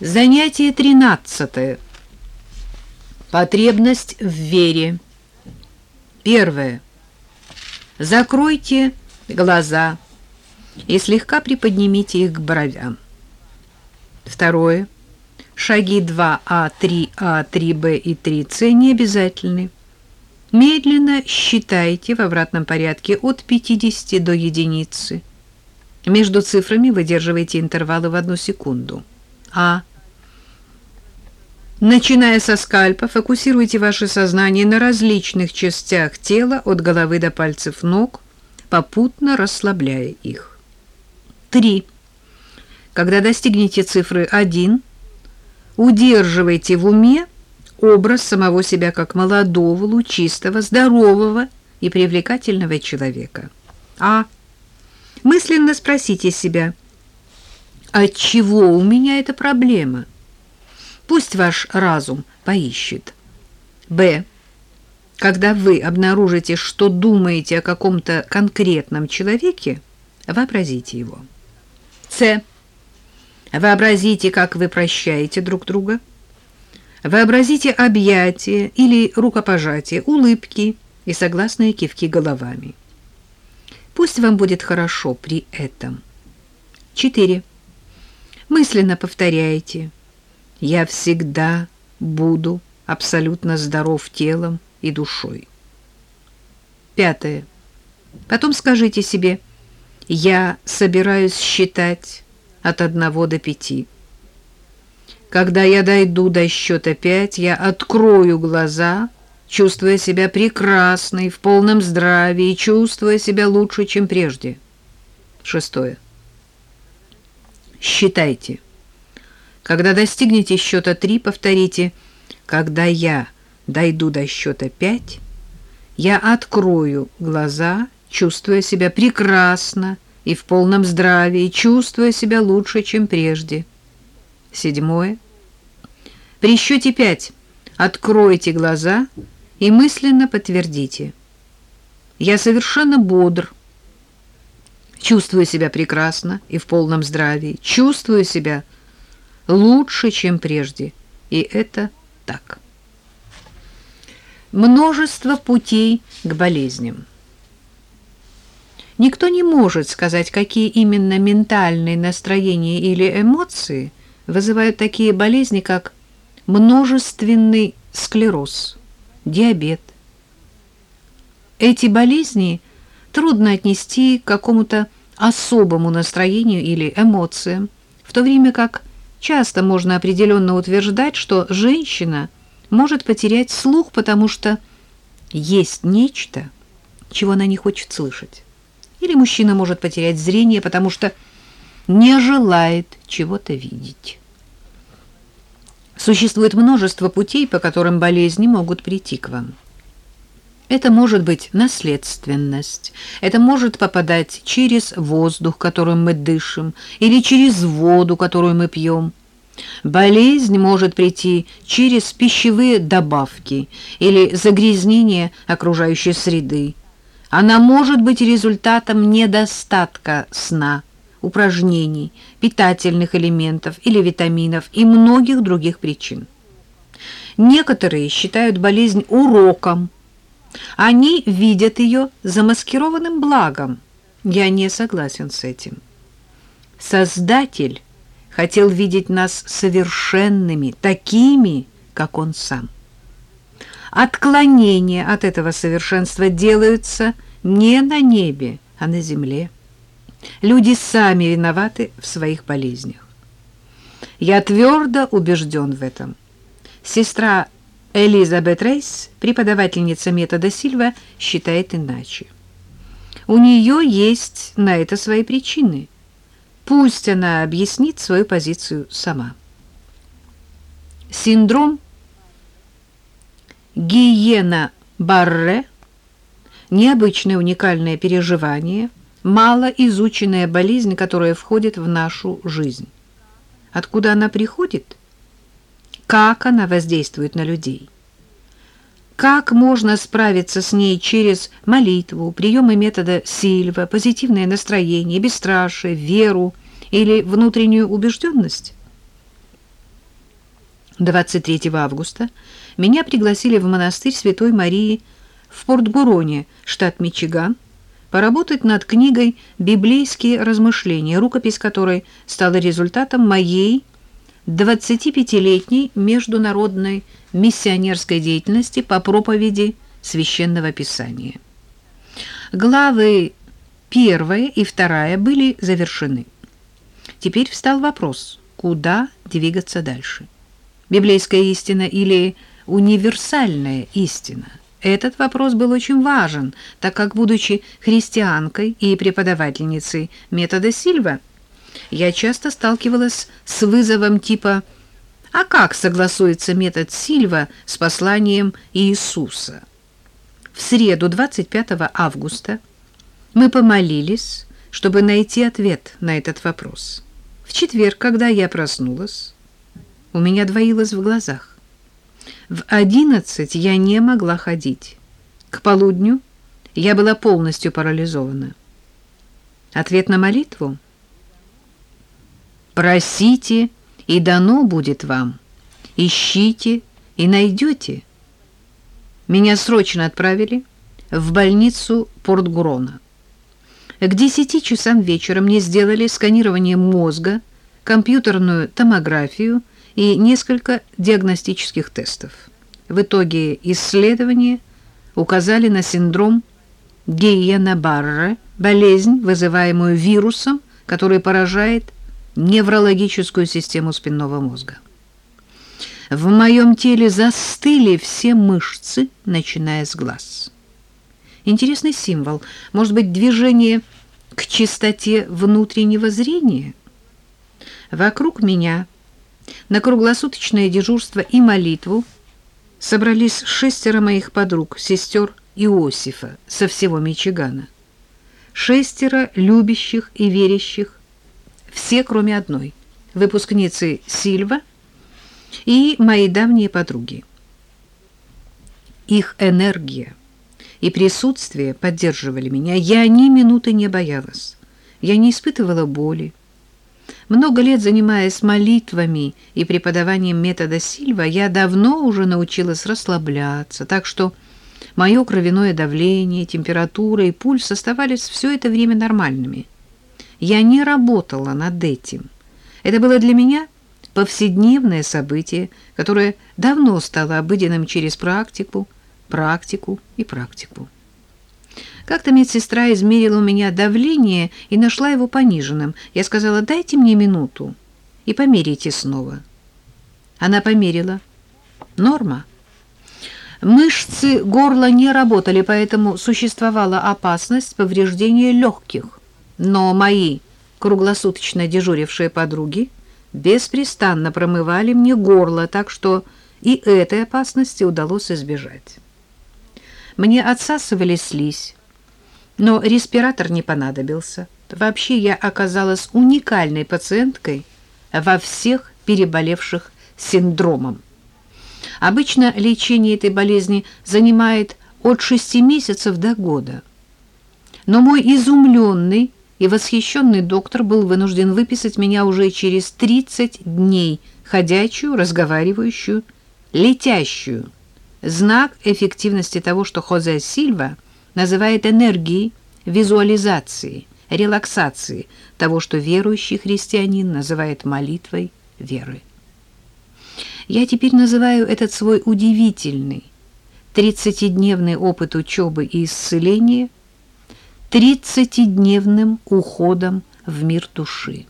Занятие 13. Потребность в вере. Первое. Закройте глаза и слегка приподнимите их к бровям. Второе. Шаги 2А, 3А, 3Б и 3С не обязательны. Медленно считайте в обратном порядке от 50 до единицы. Между цифрами выдерживайте интервалы в одну секунду. А. Начиная со скальпа, фокусируйте ваше сознание на различных частях тела от головы до пальцев ног, попутно расслабляя их. 3. Когда достигнете цифры 1, удерживайте в уме образ самого себя как молодого, лучистого, здорового и привлекательного человека. А. Мысленно спросите себя – от чего у меня эта проблема? Пусть ваш разум поищет. Б. Когда вы обнаружите, что думаете о каком-то конкретном человеке, вообразите его. С. Вообразите, как вы прощаете друг друга. Вообразите объятия или рукопожатия, улыбки и согласные кивки головами. Пусть вам будет хорошо при этом. 4. Мысленно повторяйте «Я всегда буду абсолютно здоров телом и душой». Пятое. Потом скажите себе «Я собираюсь считать от одного до пяти». Когда я дойду до счета пять, я открою глаза, чувствуя себя прекрасной, в полном здравии, чувствуя себя лучше, чем прежде. Шестое. Считайте. Когда достигнете счета 3, повторите «Когда я дойду до счета 5, я открою глаза, чувствуя себя прекрасно и в полном здравии, чувствуя себя лучше, чем прежде». Седьмое. При счете 5 откройте глаза и мысленно подтвердите «Я совершенно бодр, чувствую себя прекрасно и в полном здравии, чувствую себя лучше, чем прежде. И это так. Множество путей к болезням. Никто не может сказать, какие именно ментальные настроения или эмоции вызывают такие болезни, как множественный склероз, диабет. Эти болезни трудно отнести к какому-то особому настроению или эмоциям, в то время как часто можно определенно утверждать, что женщина может потерять слух, потому что есть нечто, чего она не хочет слышать. Или мужчина может потерять зрение, потому что не желает чего-то видеть. Существует множество путей, по которым болезни могут прийти к вам. Это может быть наследственность, это может попадать через воздух, которым мы дышим, или через воду, которую мы пьем. Болезнь может прийти через пищевые добавки или загрязнение окружающей среды. Она может быть результатом недостатка сна, упражнений, питательных элементов или витаминов и многих других причин. Некоторые считают болезнь уроком, они видят ее замаскированным благом. Я не согласен с этим. Создатель хотел видеть нас совершенными, такими, как он сам. Отклонения от этого совершенства делаются не на небе, а на земле. Люди сами виноваты в своих болезнях. Я твердо убежден в этом. Сестра Элизабет Рейс, преподавательница метода Сильва, считает иначе. У нее есть на это свои причины. Пусть она объяснит свою позицию сама. Синдром Гиена-Барре – необычное уникальное переживание, мало изученная болезнь, которая входит в нашу жизнь. Откуда она приходит – как она воздействует на людей. Как можно справиться с ней через молитву, приемы метода Сильва, позитивное настроение, бесстрашие, веру или внутреннюю убежденность? 23 августа меня пригласили в монастырь Святой Марии в Порт-Гуроне, штат Мичиган, поработать над книгой «Библейские размышления», рукопись которой стала результатом моей 25-летней международной миссионерской деятельности по проповеди Священного Писания. Главы первая и вторая были завершены. Теперь встал вопрос, куда двигаться дальше. Библейская истина или универсальная истина? Этот вопрос был очень важен, так как, будучи христианкой и преподавательницей метода Сильва, я часто сталкивалась с вызовом типа «А как согласуется метод Сильва с посланием Иисуса?» В среду 25 августа мы помолились, чтобы найти ответ на этот вопрос. В четверг, когда я проснулась, у меня двоилось в глазах. В одиннадцать я не могла ходить. К полудню я была полностью парализована. Ответ на молитву? Просите, и дано будет вам. Ищите, и найдете. Меня срочно отправили в больницу Портгурона. К десяти часам вечера мне сделали сканирование мозга, компьютерную томографию и несколько диагностических тестов. В итоге исследования указали на синдром Гейена-Барре, болезнь, вызываемую вирусом, который поражает неврологическую систему спинного мозга. В моем теле застыли все мышцы, начиная с глаз. Интересный символ. Может быть, движение к чистоте внутреннего зрения? Вокруг меня на круглосуточное дежурство и молитву собрались шестеро моих подруг, сестер Иосифа со всего Мичигана. Шестеро любящих и верящих, все кроме одной, выпускницы Сильва и мои давние подруги. Их энергия и присутствие поддерживали меня. Я ни минуты не боялась. Я не испытывала боли. Много лет занимаясь молитвами и преподаванием метода Сильва, я давно уже научилась расслабляться, так что мое кровяное давление, температура и пульс оставались все это время нормальными. Я не работала над этим. Это было для меня повседневное событие, которое давно стало обыденным через практику, практику и практику. Как-то медсестра измерила у меня давление и нашла его пониженным. Я сказала, дайте мне минуту и померите снова. Она померила. Норма. Мышцы горла не работали, поэтому существовала опасность повреждения легких. Но мои круглосуточно дежурившие подруги беспрестанно промывали мне горло, так что и этой опасности удалось избежать. Мне отсасывали слизь, но респиратор не понадобился. Вообще я оказалась уникальной пациенткой во всех переболевших синдромом. Обычно лечение этой болезни занимает от шести месяцев до года. Но мой изумленный и восхищенный доктор был вынужден выписать меня уже через 30 дней, ходячую, разговаривающую, летящую. Знак эффективности того, что Хозе Сильва называет энергией визуализации, релаксации, того, что верующий христианин называет молитвой веры. Я теперь называю этот свой удивительный тридцатидневный опыт учебы и исцеления тридцатидневным уходом в мир души.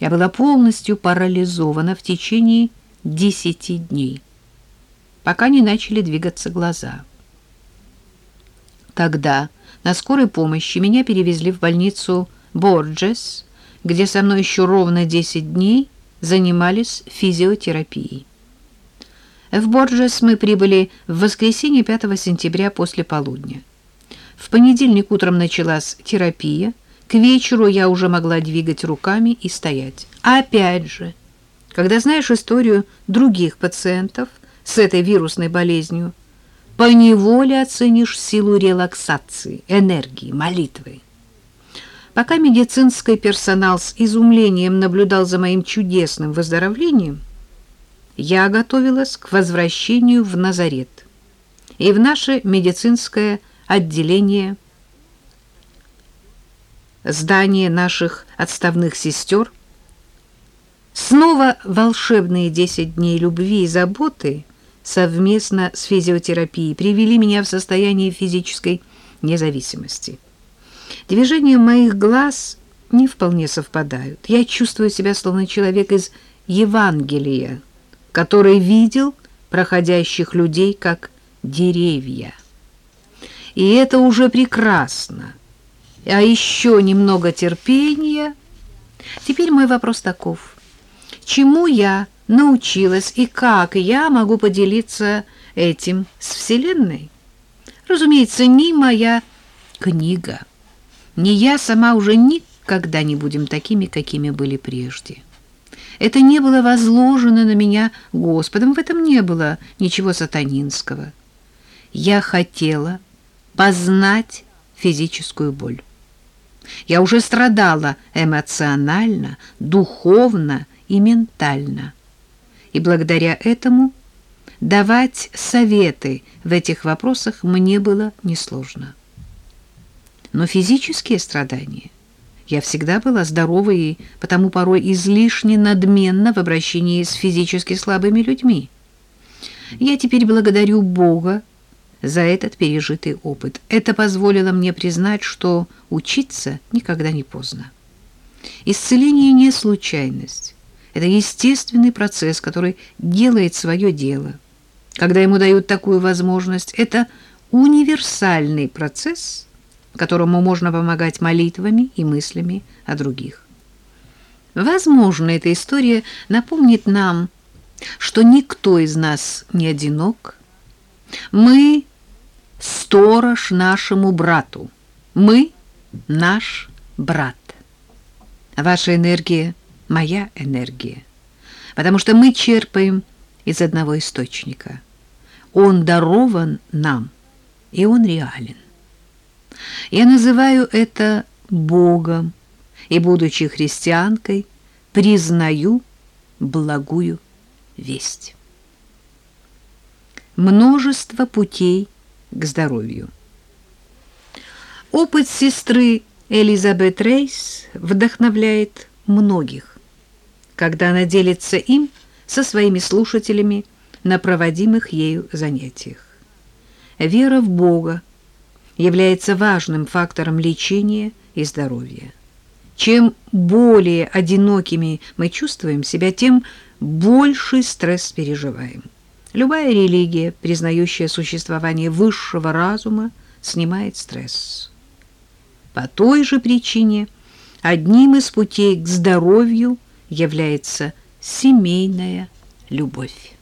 Я была полностью парализована в течение десяти дней, пока не начали двигаться глаза. Тогда на скорой помощи меня перевезли в больницу Борджес, где со мной еще ровно 10 дней занимались физиотерапией. В Борджес мы прибыли в воскресенье 5 сентября после полудня. В понедельник утром началась терапия, к вечеру я уже могла двигать руками и стоять. Опять же, когда знаешь историю других пациентов с этой вирусной болезнью, поневоле оценишь силу релаксации, энергии, молитвы. Пока медицинский персонал с изумлением наблюдал за моим чудесным выздоровлением, я готовилась к возвращению в Назарет и в наше медицинское отделение здание наших отставных сестер. Снова волшебные десять дней любви и заботы совместно с физиотерапией привели меня в состояние физической независимости. Движения моих глаз не вполне совпадают. Я чувствую себя словно человек из Евангелия, который видел проходящих людей как деревья. И это уже прекрасно. А еще немного терпения. Теперь мой вопрос таков. Чему я научилась и как я могу поделиться этим с Вселенной? Разумеется, ни моя книга, ни я сама уже никогда не будем такими, какими были прежде. Это не было возложено на меня Господом, в этом не было ничего сатанинского. Я хотела познать физическую боль. Я уже страдала эмоционально, духовно и ментально. И благодаря этому давать советы в этих вопросах мне было несложно. Но физические страдания – я всегда была здоровой и потому порой излишне надменна в обращении с физически слабыми людьми. Я теперь благодарю Бога за этот пережитый опыт. Это позволило мне признать, что учиться никогда не поздно. Исцеление не случайность. Это естественный процесс, который делает свое дело. Когда ему дают такую возможность, это универсальный процесс – которому можно помогать молитвами и мыслями о других. Возможно, эта история напомнит нам, что никто из нас не одинок. Мы — сторож нашему брату. Мы — наш брат. Ваша энергия — моя энергия, потому что мы черпаем из одного источника. Он дарован нам, и он реален. Я называю это Богом и, будучи христианкой, признаю благую весть. Множество путей к здоровью. Опыт сестры Элизабет Рейс вдохновляет многих, когда она делится им со своими слушателями на проводимых ею занятиях. Вера в Бога является важным фактором лечения и здоровья. Чем более одинокими мы чувствуем себя, тем больший стресс переживаем. Любая религия, признающая существование высшего разума, снимает стресс. По той же причине одним из путей к здоровью является семейная любовь.